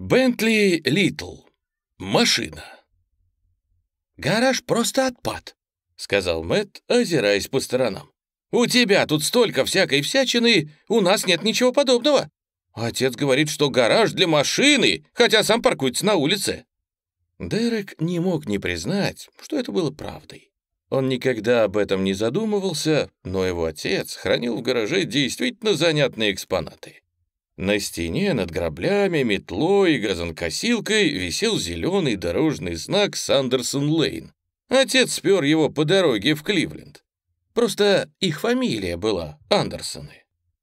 Бентли Литл. Машина. «Гараж просто отпад», — сказал Мэтт, озираясь по сторонам. «У тебя тут столько всякой всячины, у нас нет ничего подобного. Отец говорит, что гараж для машины, хотя сам паркуется на улице». Дерек не мог не признать, что это было правдой. Он никогда об этом не задумывался, но его отец хранил в гараже действительно занятные экспонаты. На стене над граблями, метлой и газонкосилкой висел зеленый дорожный знак «Сандерсон Лейн». Отец спер его по дороге в Кливленд. Просто их фамилия была Андерсоны.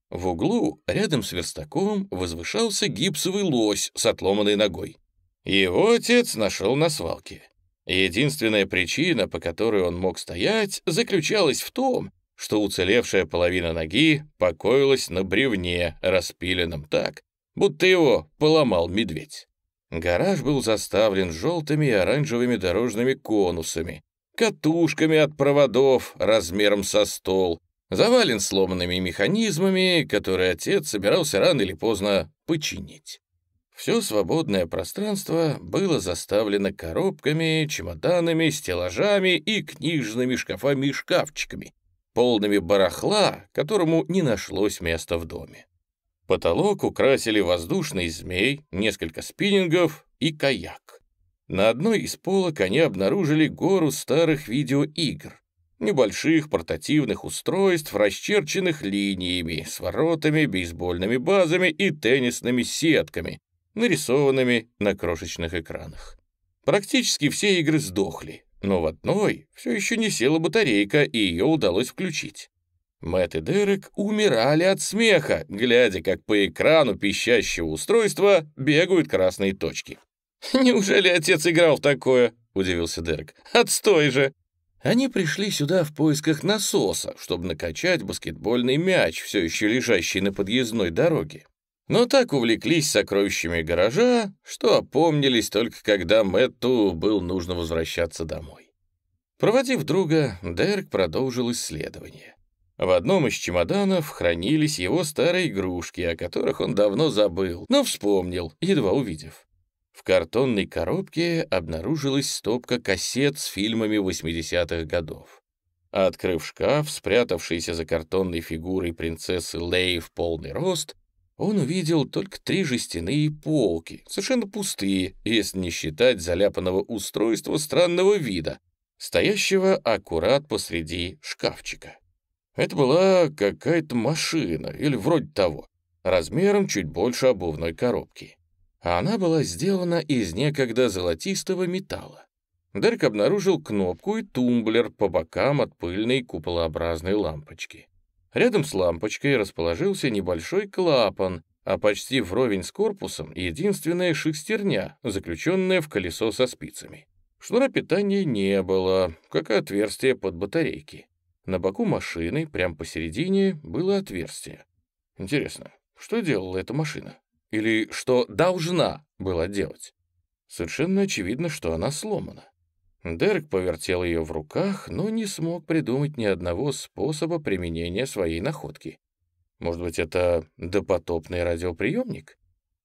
В углу, рядом с верстаком, возвышался гипсовый лось с отломанной ногой. Его отец нашел на свалке. Единственная причина, по которой он мог стоять, заключалась в том, что уцелевшая половина ноги покоилась на бревне, распиленном так, будто его поломал медведь. Гараж был заставлен желтыми и оранжевыми дорожными конусами, катушками от проводов размером со стол, завален сломанными механизмами, которые отец собирался рано или поздно починить. Все свободное пространство было заставлено коробками, чемоданами, стеллажами и книжными шкафами и шкафчиками, полными барахла, которому не нашлось места в доме. Потолок украсили воздушный змей, несколько спиннингов и каяк. На одной из полок они обнаружили гору старых видеоигр, небольших портативных устройств, расчерченных линиями, с воротами, бейсбольными базами и теннисными сетками, нарисованными на крошечных экранах. Практически все игры сдохли, но в одной все еще не села батарейка, и ее удалось включить. Мэтт и Дерек умирали от смеха, глядя, как по экрану пищащего устройства бегают красные точки. «Неужели отец играл в такое?» — удивился Дерек. «Отстой же!» Они пришли сюда в поисках насоса, чтобы накачать баскетбольный мяч, все еще лежащий на подъездной дороге. Но так увлеклись сокровищами гаража, что опомнились только когда Мэтту был нужно возвращаться домой. Проводив друга, Дерек продолжил исследование. В одном из чемоданов хранились его старые игрушки, о которых он давно забыл, но вспомнил, едва увидев. В картонной коробке обнаружилась стопка кассет с фильмами 80-х годов. Открыв шкаф, спрятавшийся за картонной фигурой принцессы Лей в полный рост, он увидел только три жестяные полки, совершенно пустые, если не считать заляпанного устройства странного вида, стоящего аккурат посреди шкафчика. Это была какая-то машина, или вроде того, размером чуть больше обувной коробки. Она была сделана из некогда золотистого металла. Дерек обнаружил кнопку и тумблер по бокам от пыльной куполообразной лампочки. Рядом с лампочкой расположился небольшой клапан, а почти вровень с корпусом единственная шестерня, заключенная в колесо со спицами. Шнура питания не было, как и отверстие под батарейки. На боку машины, прямо посередине, было отверстие. Интересно, что делала эта машина? Или что должна была делать? Совершенно очевидно, что она сломана. Дерек повертел ее в руках, но не смог придумать ни одного способа применения своей находки. Может быть, это допотопный радиоприемник?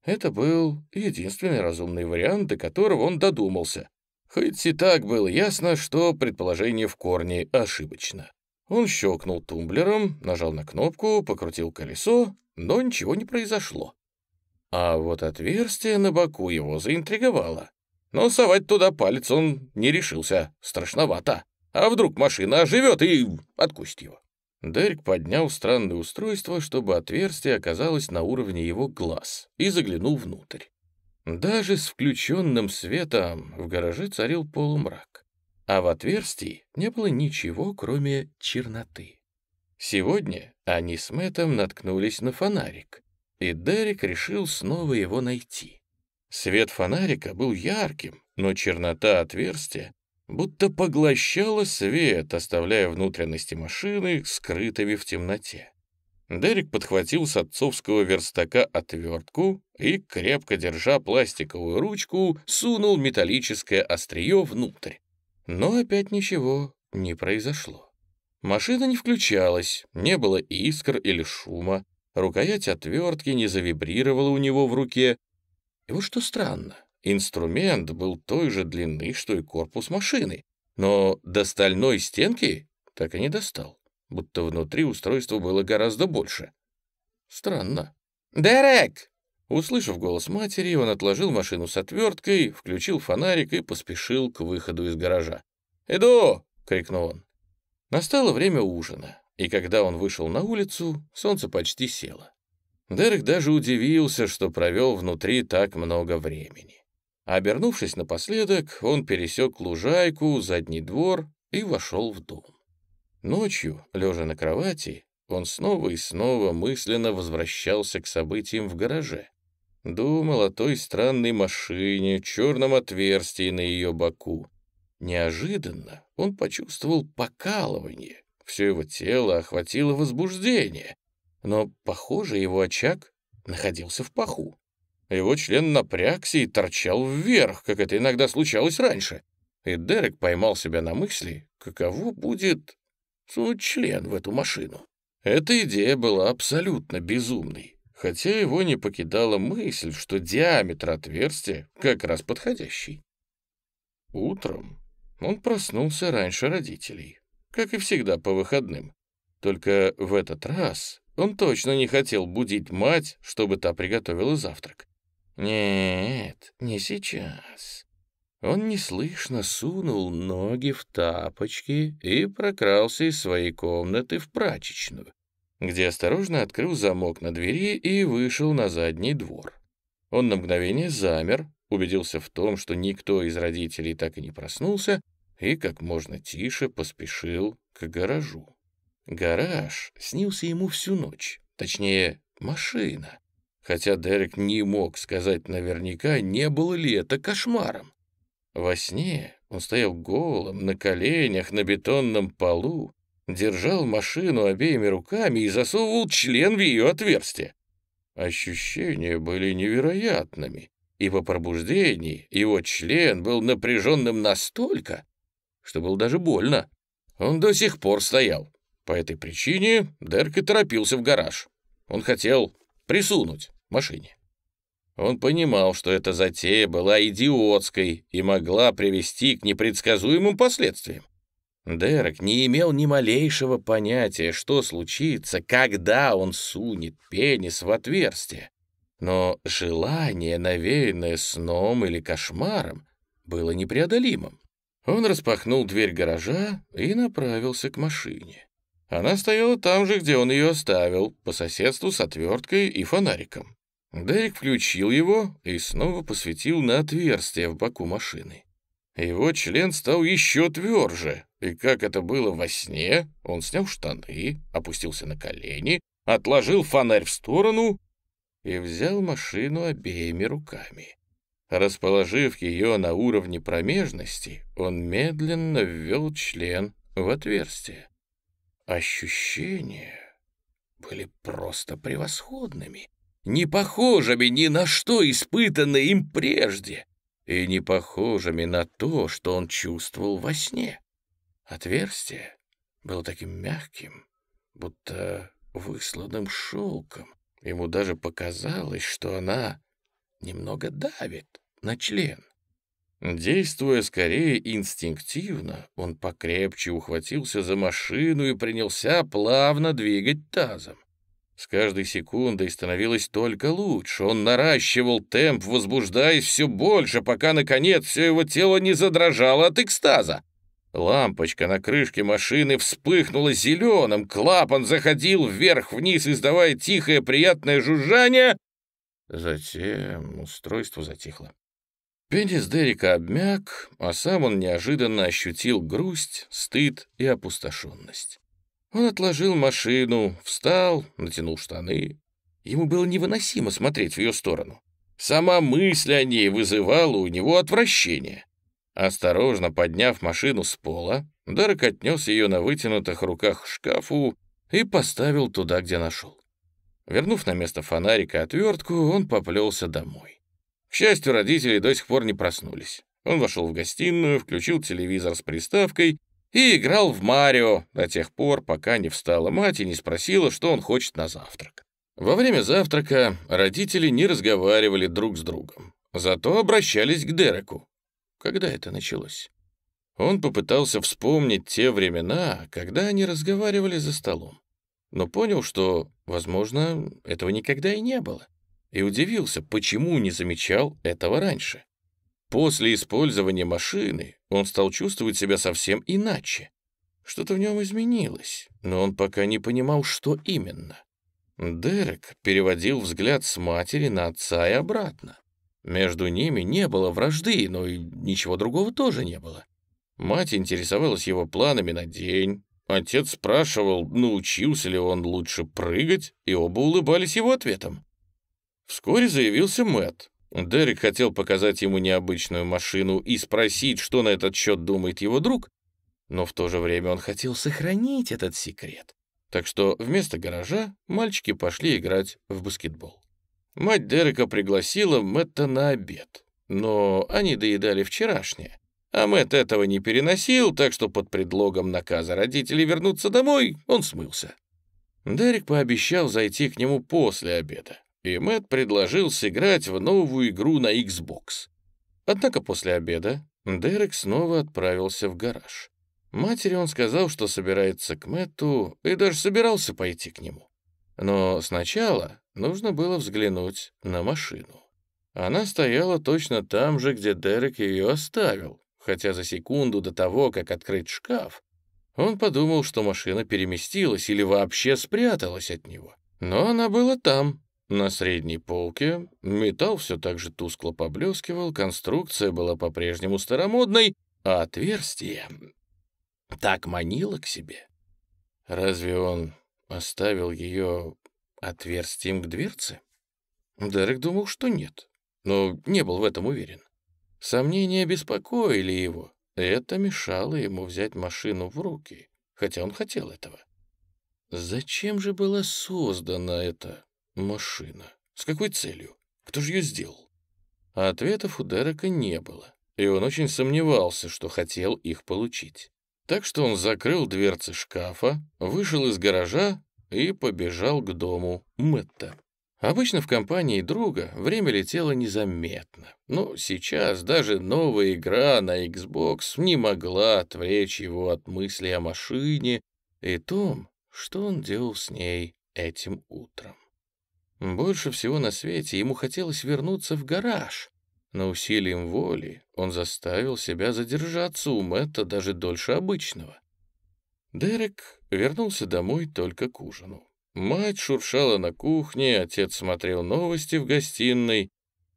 Это был единственный разумный вариант, до которого он додумался. Хоть и так было ясно, что предположение в корне ошибочно. Он щелкнул тумблером, нажал на кнопку, покрутил колесо, но ничего не произошло. А вот отверстие на боку его заинтриговало. Но совать туда палец он не решился, страшновато. А вдруг машина оживет и откусит его? Дерек поднял странное устройство, чтобы отверстие оказалось на уровне его глаз, и заглянул внутрь. Даже с включенным светом в гараже царил полумрак, а в отверстии не было ничего, кроме черноты. Сегодня они с Мэттом наткнулись на фонарик, и Дерек решил снова его найти. Свет фонарика был ярким, но чернота отверстия будто поглощала свет, оставляя внутренности машины скрытыми в темноте. Дерек подхватил с отцовского верстака отвертку и, крепко держа пластиковую ручку, сунул металлическое острие внутрь. Но опять ничего не произошло. Машина не включалась, не было искр или шума, рукоять отвертки не завибрировала у него в руке, И вот что странно, инструмент был той же длины, что и корпус машины, но до стальной стенки так и не достал, будто внутри устройство было гораздо больше. Странно. «Дерек!» Услышав голос матери, он отложил машину с отверткой, включил фонарик и поспешил к выходу из гаража. «Иду!» — крикнул он. Настало время ужина, и когда он вышел на улицу, солнце почти село. Дерек даже удивился, что провел внутри так много времени. Обернувшись напоследок, он пересек лужайку, задний двор и вошел в дом. Ночью, лежа на кровати, он снова и снова мысленно возвращался к событиям в гараже. Думал о той странной машине, черном отверстии на ее боку. Неожиданно он почувствовал покалывание. Все его тело охватило возбуждение. Но, похоже, его очаг находился в паху. Его член напрягся и торчал вверх, как это иногда случалось раньше. И Дерек поймал себя на мысли, каково будет сунуть член в эту машину. Эта идея была абсолютно безумной хотя его не покидала мысль, что диаметр отверстия как раз подходящий. Утром он проснулся раньше родителей, как и всегда по выходным. Только в этот раз он точно не хотел будить мать, чтобы та приготовила завтрак. Нет, не сейчас. Он неслышно сунул ноги в тапочки и прокрался из своей комнаты в прачечную где осторожно открыл замок на двери и вышел на задний двор. Он на мгновение замер, убедился в том, что никто из родителей так и не проснулся, и как можно тише поспешил к гаражу. Гараж снился ему всю ночь, точнее, машина. Хотя Дерек не мог сказать наверняка, не было ли это кошмаром. Во сне он стоял голым, на коленях, на бетонном полу, держал машину обеими руками и засовывал член в ее отверстие. Ощущения были невероятными, и по пробуждении его член был напряженным настолько, что было даже больно. Он до сих пор стоял. По этой причине Дерк и торопился в гараж. Он хотел присунуть машине. Он понимал, что эта затея была идиотской и могла привести к непредсказуемым последствиям. Дерек не имел ни малейшего понятия, что случится, когда он сунет пенис в отверстие. Но желание, навеянное сном или кошмаром, было непреодолимым. Он распахнул дверь гаража и направился к машине. Она стояла там же, где он ее оставил, по соседству с отверткой и фонариком. Дерек включил его и снова посветил на отверстие в боку машины. Его член стал еще тверже, и как это было во сне, он снял штаны, опустился на колени, отложил фонарь в сторону и взял машину обеими руками. Расположив ее на уровне промежности, он медленно ввел член в отверстие. Ощущения были просто превосходными, не похожими ни на что испытанное им прежде и не похожими на то, что он чувствовал во сне. Отверстие было таким мягким, будто высланным шелком. Ему даже показалось, что она немного давит на член. Действуя скорее инстинктивно, он покрепче ухватился за машину и принялся плавно двигать тазом. С каждой секундой становилось только лучше. Он наращивал темп, возбуждаясь все больше, пока, наконец, все его тело не задрожало от экстаза. Лампочка на крышке машины вспыхнула зеленым, клапан заходил вверх-вниз, издавая тихое приятное жужжание. Затем устройство затихло. Пенис Дерека обмяк, а сам он неожиданно ощутил грусть, стыд и опустошенность. Он отложил машину, встал, натянул штаны. Ему было невыносимо смотреть в ее сторону. Сама мысль о ней вызывала у него отвращение. Осторожно подняв машину с пола, Дарк отнес ее на вытянутых руках к шкафу и поставил туда, где нашел. Вернув на место фонарика отвертку, он поплелся домой. К счастью, родители до сих пор не проснулись. Он вошел в гостиную, включил телевизор с приставкой и играл в Марио до тех пор, пока не встала мать и не спросила, что он хочет на завтрак. Во время завтрака родители не разговаривали друг с другом. зато обращались к Дереку. Когда это началось? Он попытался вспомнить те времена, когда они разговаривали за столом, но понял, что, возможно, этого никогда и не было, и удивился, почему не замечал этого раньше. После использования машины он стал чувствовать себя совсем иначе. Что-то в нем изменилось, но он пока не понимал, что именно. Дерек переводил взгляд с матери на отца и обратно. Между ними не было вражды, но и ничего другого тоже не было. Мать интересовалась его планами на день. Отец спрашивал, научился ли он лучше прыгать, и оба улыбались его ответом. Вскоре заявился Мэтт. Дерек хотел показать ему необычную машину и спросить, что на этот счет думает его друг, но в то же время он хотел сохранить этот секрет. Так что вместо гаража мальчики пошли играть в баскетбол. Мать Дерека пригласила Мэтта на обед, но они доедали вчерашнее. А Мэтт этого не переносил, так что под предлогом наказа родителей вернуться домой он смылся. Дерек пообещал зайти к нему после обеда, и Мэтт предложил сыграть в новую игру на Xbox. Однако после обеда Дерек снова отправился в гараж. Матери он сказал, что собирается к Мэтту, и даже собирался пойти к нему. Но сначала нужно было взглянуть на машину. Она стояла точно там же, где Дерек ее оставил, хотя за секунду до того, как открыть шкаф, он подумал, что машина переместилась или вообще спряталась от него. Но она была там, на средней полке, металл все так же тускло поблескивал, конструкция была по-прежнему старомодной, а отверстие так манило к себе. Разве он оставил ее отверстием к дверце? Дерек думал, что нет, но не был в этом уверен. Сомнения беспокоили его. Это мешало ему взять машину в руки, хотя он хотел этого. Зачем же была создана эта машина? С какой целью? Кто же ее сделал? ответов у Дерека не было, и он очень сомневался, что хотел их получить. Так что он закрыл дверцы шкафа, вышел из гаража и побежал к дому Мэтта. Обычно в компании друга время летело незаметно, но сейчас даже новая игра на Xbox не могла отвлечь его от мысли о машине и том, что он делал с ней этим утром. Больше всего на свете ему хотелось вернуться в гараж, но усилием воли он заставил себя задержаться у Мэтта даже дольше обычного. Дерек вернулся домой только к ужину. Мать шуршала на кухне, отец смотрел новости в гостиной.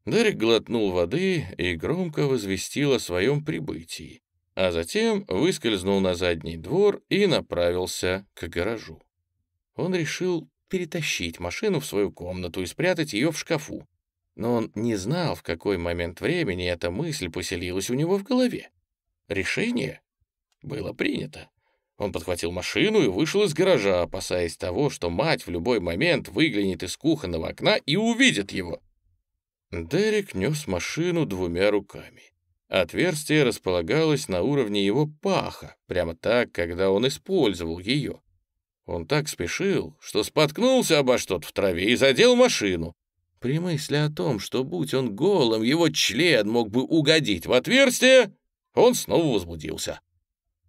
Дерек глотнул воды и громко возвестил о своем прибытии, а затем выскользнул на задний двор и направился к гаражу. Он решил перетащить машину в свою комнату и спрятать ее в шкафу, но он не знал, в какой момент времени эта мысль поселилась у него в голове. Решение было принято. Он подхватил машину и вышел из гаража, опасаясь того, что мать в любой момент выглянет из кухонного окна и увидит его. Дерек нес машину двумя руками. Отверстие располагалось на уровне его паха, прямо так, когда он использовал ее. Он так спешил, что споткнулся обо что-то в траве и задел машину. При мысли о том, что, будь он голым, его член мог бы угодить в отверстие, он снова возбудился.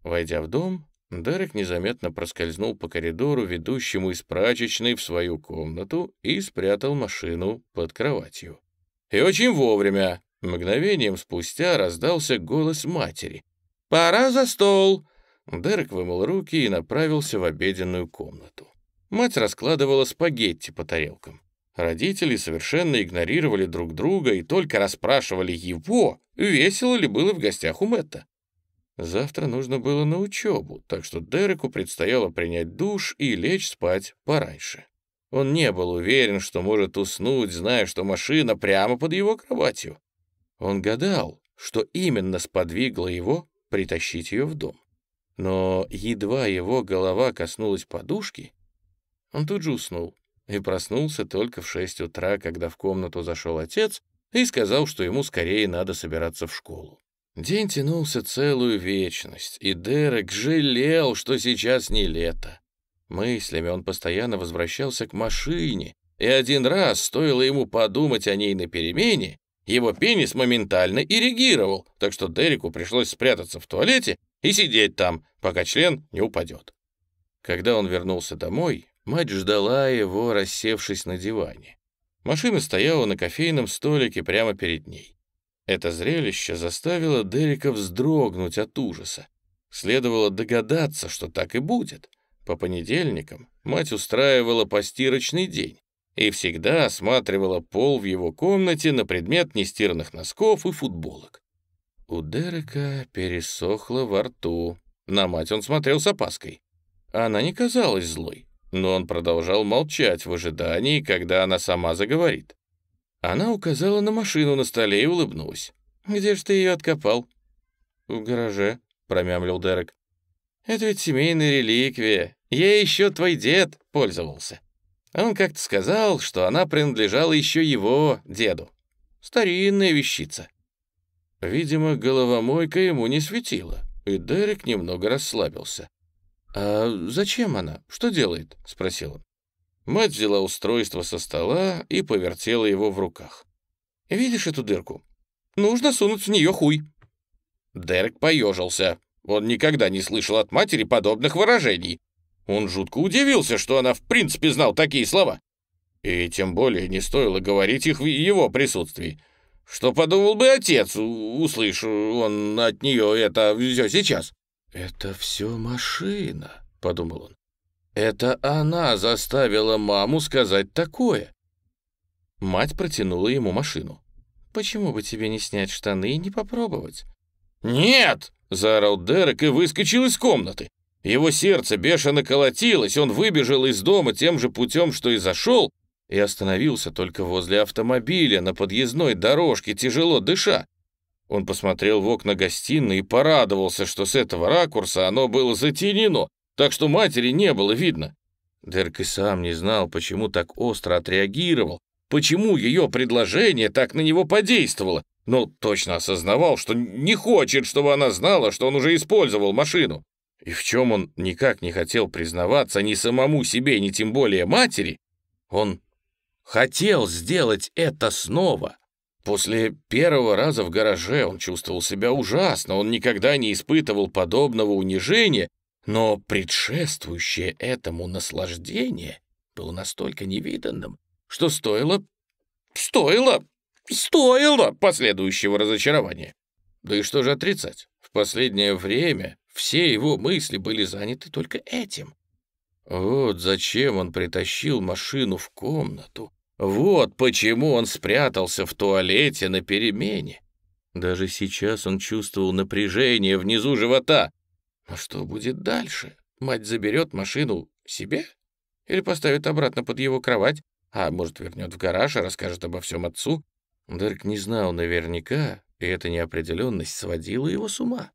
Войдя в дом, Дерек незаметно проскользнул по коридору, ведущему из прачечной в свою комнату, и спрятал машину под кроватью. И очень вовремя, мгновением спустя, раздался голос матери. «Пора за стол!» Дерек вымыл руки и направился в обеденную комнату. Мать раскладывала спагетти по тарелкам. Родители совершенно игнорировали друг друга и только расспрашивали его, весело ли было в гостях у Мэтта. Завтра нужно было на учебу, так что Дереку предстояло принять душ и лечь спать пораньше. Он не был уверен, что может уснуть, зная, что машина прямо под его кроватью. Он гадал, что именно сподвигло его притащить ее в дом. Но едва его голова коснулась подушки, он тут же уснул и проснулся только в шесть утра, когда в комнату зашел отец и сказал, что ему скорее надо собираться в школу. День тянулся целую вечность, и Дерек жалел, что сейчас не лето. Мыслями он постоянно возвращался к машине, и один раз, стоило ему подумать о ней на перемене, Его пенис моментально ирригировал, так что Дереку пришлось спрятаться в туалете и сидеть там, пока член не упадет. Когда он вернулся домой, мать ждала его, рассевшись на диване. Машина стояла на кофейном столике прямо перед ней. Это зрелище заставило Дерека вздрогнуть от ужаса. Следовало догадаться, что так и будет. По понедельникам мать устраивала постирочный день и всегда осматривала пол в его комнате на предмет нестиранных носков и футболок. У Дерека пересохло во рту. На мать он смотрел с опаской. Она не казалась злой, но он продолжал молчать в ожидании, когда она сама заговорит. Она указала на машину на столе и улыбнулась. «Где же ты ее откопал?» «В гараже», — промямлил Дерек. «Это ведь семейная реликвия. Ей еще твой дед пользовался. Он как-то сказал, что она принадлежала еще его деду. Старинная вещица». Видимо, головомойка ему не светила, и Дерек немного расслабился. «А зачем она? Что делает?» — спросил он. Мать взяла устройство со стола и повертела его в руках. «Видишь эту дырку? Нужно сунуть в нее хуй». Дерек поежился. Он никогда не слышал от матери подобных выражений. Он жутко удивился, что она в принципе знал такие слова. И тем более не стоило говорить их в его присутствии. Что подумал бы отец, услышу он от нее это все сейчас? «Это все машина», — подумал он. «Это она заставила маму сказать такое». Мать протянула ему машину. «Почему бы тебе не снять штаны и не попробовать?» «Нет!» — заорал Дерек и выскочил из комнаты. Его сердце бешено колотилось, он выбежал из дома тем же путем, что и зашел, и остановился только возле автомобиля на подъездной дорожке, тяжело дыша. Он посмотрел в окна гостиной и порадовался, что с этого ракурса оно было затенено, так что матери не было видно. Дерк и сам не знал, почему так остро отреагировал, почему ее предложение так на него подействовало, но точно осознавал, что не хочет, чтобы она знала, что он уже использовал машину. И в чем он никак не хотел признаваться ни самому себе, ни тем более матери, он хотел сделать это снова. После первого раза в гараже он чувствовал себя ужасно, он никогда не испытывал подобного унижения, но предшествующее этому наслаждение было настолько невиданным, что стоило, стоило, стоило последующего разочарования. Да и что же отрицать? В последнее время все его мысли были заняты только этим. Вот зачем он притащил машину в комнату, вот почему он спрятался в туалете на перемене. Даже сейчас он чувствовал напряжение внизу живота. А что будет дальше? Мать заберет машину себе? Или поставит обратно под его кровать? А может, вернет в гараж и расскажет обо всем отцу? Дерек не знал наверняка, и эта неопределенность сводила его с ума.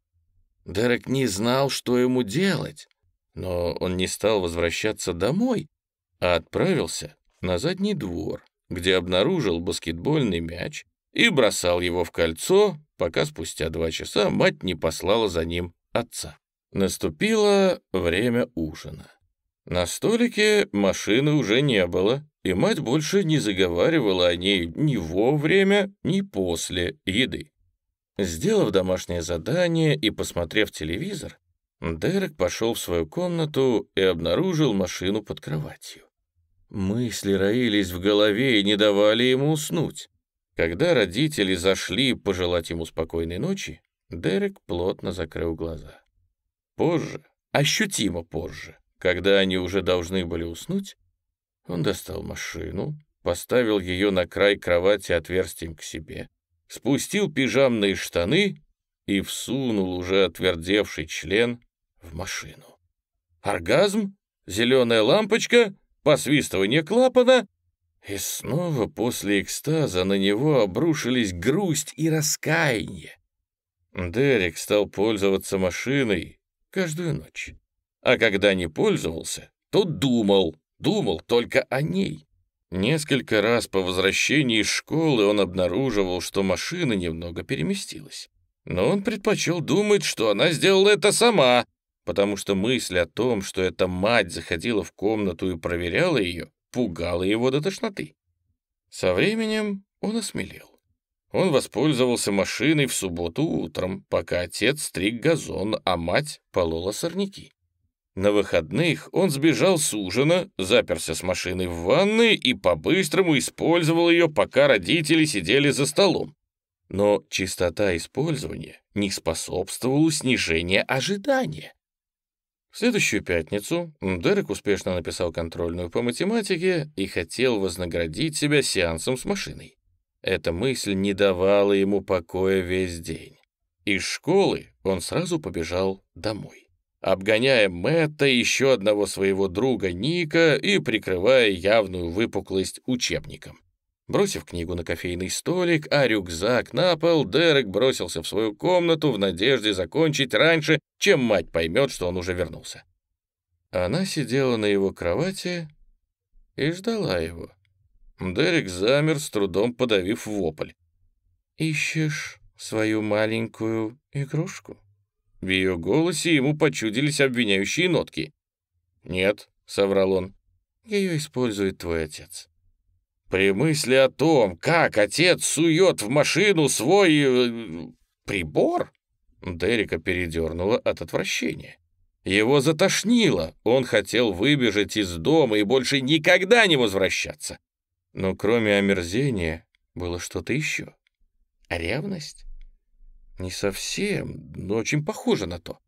Дерек не знал, что ему делать, но он не стал возвращаться домой, а отправился на задний двор, где обнаружил баскетбольный мяч и бросал его в кольцо, пока спустя два часа мать не послала за ним отца. Наступило время ужина. На столике машины уже не было, и мать больше не заговаривала о ней ни во время, ни после еды. Сделав домашнее задание и посмотрев телевизор, Дерек пошел в свою комнату и обнаружил машину под кроватью. Мысли роились в голове и не давали ему уснуть. Когда родители зашли пожелать ему спокойной ночи, Дерек плотно закрыл глаза. Позже, ощутимо позже, когда они уже должны были уснуть, он достал машину, поставил ее на край кровати отверстием к себе, спустил пижамные штаны и всунул уже отвердевший член в машину. Оргазм, зеленая лампочка — посвистывание клапана, и снова после экстаза на него обрушились грусть и раскаяние. Дерек стал пользоваться машиной каждую ночь. А когда не пользовался, то думал, думал только о ней. Несколько раз по возвращении из школы он обнаруживал, что машина немного переместилась. Но он предпочел думать, что она сделала это сама, потому что мысль о том, что эта мать заходила в комнату и проверяла ее, пугала его до тошноты. Со временем он осмелел. Он воспользовался машиной в субботу утром, пока отец стриг газон, а мать полола сорняки. На выходных он сбежал с ужина, заперся с машиной в ванной и по-быстрому использовал ее, пока родители сидели за столом. Но чистота использования не способствовала снижению ожидания. В следующую пятницу Дерек успешно написал контрольную по математике и хотел вознаградить себя сеансом с машиной. Эта мысль не давала ему покоя весь день. Из школы он сразу побежал домой, обгоняя Мэтта еще одного своего друга Ника и прикрывая явную выпуклость учебником. Бросив книгу на кофейный столик, а рюкзак на пол, Дерек бросился в свою комнату в надежде закончить раньше, чем мать поймет, что он уже вернулся. Она сидела на его кровати и ждала его. Дерек замер, с трудом подавив вопль. «Ищешь свою маленькую игрушку?» В ее голосе ему почудились обвиняющие нотки. «Нет», — соврал он, — «ее использует твой отец». При мысли о том, как отец сует в машину свой... Э, прибор, Дерека передернуло от отвращения. Его затошнило, он хотел выбежать из дома и больше никогда не возвращаться. Но кроме омерзения было что-то еще. Ревность? Не совсем, но очень похоже на то.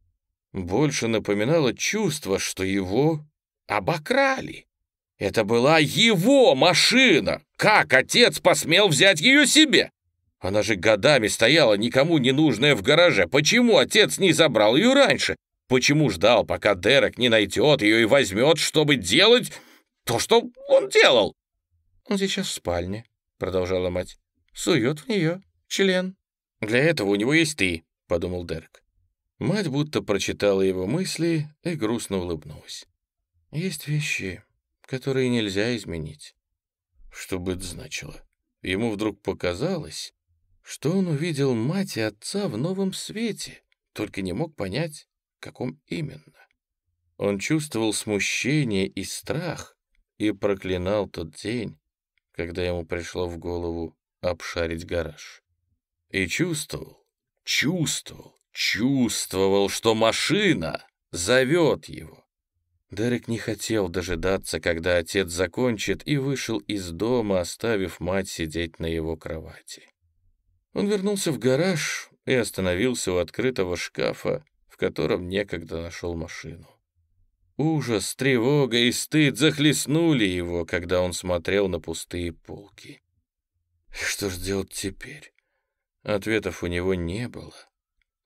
Больше напоминало чувство, что его обокрали. Это была его машина! Как отец посмел взять ее себе? Она же годами стояла никому не нужная в гараже. Почему отец не забрал ее раньше? Почему ждал, пока Дерек не найдет ее и возьмет, чтобы делать то, что он делал? «Он сейчас в спальне», — продолжала мать. «Сует в нее член». «Для этого у него есть ты», — подумал Дерек. Мать будто прочитала его мысли и грустно улыбнулась. «Есть вещи, которые нельзя изменить. Что бы это значило? Ему вдруг показалось, что он увидел мать и отца в новом свете, только не мог понять, каком именно. Он чувствовал смущение и страх и проклинал тот день, когда ему пришло в голову обшарить гараж. И чувствовал, чувствовал, чувствовал, что машина зовет его. Дерек не хотел дожидаться, когда отец закончит, и вышел из дома, оставив мать сидеть на его кровати. Он вернулся в гараж и остановился у открытого шкафа, в котором некогда нашел машину. Ужас, тревога и стыд захлестнули его, когда он смотрел на пустые полки. Что ж делать теперь? Ответов у него не было.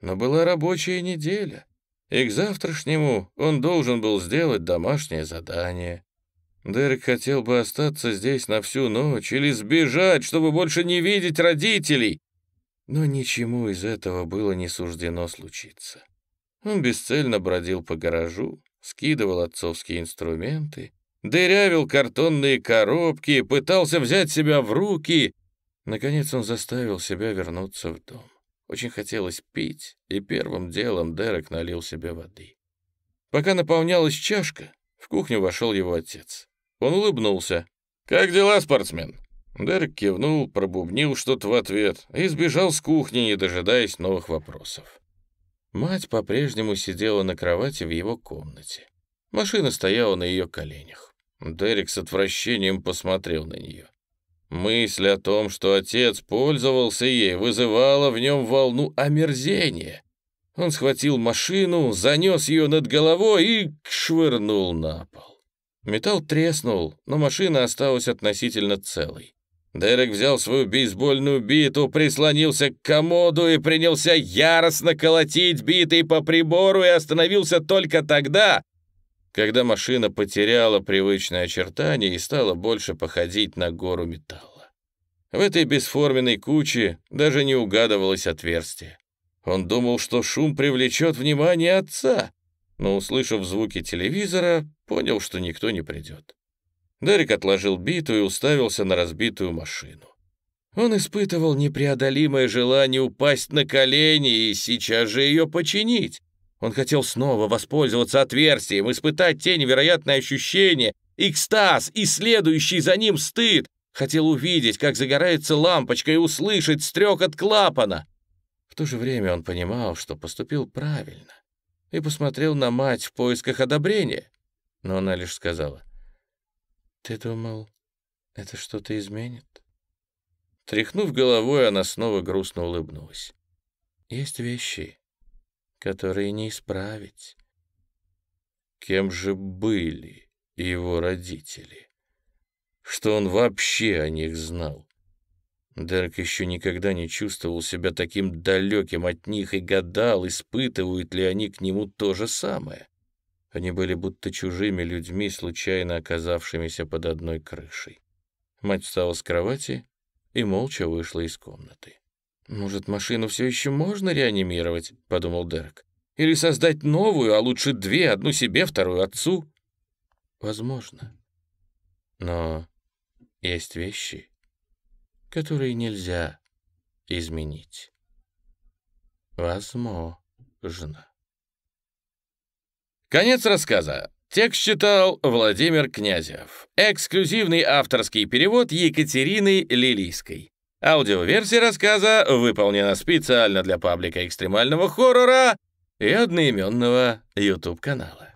Но была рабочая неделя и к завтрашнему он должен был сделать домашнее задание. Дерек хотел бы остаться здесь на всю ночь или сбежать, чтобы больше не видеть родителей. Но ничему из этого было не суждено случиться. Он бесцельно бродил по гаражу, скидывал отцовские инструменты, дырявил картонные коробки, пытался взять себя в руки. Наконец он заставил себя вернуться в дом. Очень хотелось пить, и первым делом Дерек налил себе воды. Пока наполнялась чашка, в кухню вошел его отец. Он улыбнулся. «Как дела, спортсмен?» Дерек кивнул, пробубнил что-то в ответ и сбежал с кухни, не дожидаясь новых вопросов. Мать по-прежнему сидела на кровати в его комнате. Машина стояла на ее коленях. Дерек с отвращением посмотрел на нее. Мысль о том, что отец пользовался ей, вызывала в нем волну омерзения. Он схватил машину, занес ее над головой и швырнул на пол. Металл треснул, но машина осталась относительно целой. Дерек взял свою бейсбольную биту, прислонился к комоду и принялся яростно колотить битой по прибору и остановился только тогда, когда машина потеряла привычное очертание и стала больше походить на гору металла. В этой бесформенной куче даже не угадывалось отверстие. Он думал, что шум привлечет внимание отца, но, услышав звуки телевизора, понял, что никто не придет. Дерек отложил биту и уставился на разбитую машину. Он испытывал непреодолимое желание упасть на колени и сейчас же ее починить. Он хотел снова воспользоваться отверстием, испытать те невероятные ощущения, экстаз и следующий за ним стыд. Хотел увидеть, как загорается лампочка и услышать стрекот клапана. В то же время он понимал, что поступил правильно, и посмотрел на мать в поисках одобрения. Но она лишь сказала, «Ты думал, это что-то изменит?» Тряхнув головой, она снова грустно улыбнулась. «Есть вещи, которые не исправить». Кем же были его родители? Что он вообще о них знал? Дерек еще никогда не чувствовал себя таким далеким от них и гадал, испытывают ли они к нему то же самое. Они были будто чужими людьми, случайно оказавшимися под одной крышей. Мать встала с кровати и молча вышла из комнаты. «Может, машину все еще можно реанимировать?» — подумал Дерек. «Или создать новую, а лучше две, одну себе, вторую отцу?» «Возможно. Но есть вещи, которые нельзя изменить. Возможно». Конец рассказа. Текст читал Владимир Князев. Эксклюзивный авторский перевод Екатерины Лилийской. Аудиоверсия рассказа выполнена специально для паблика экстремального хоррора и одноименного YouTube-канала.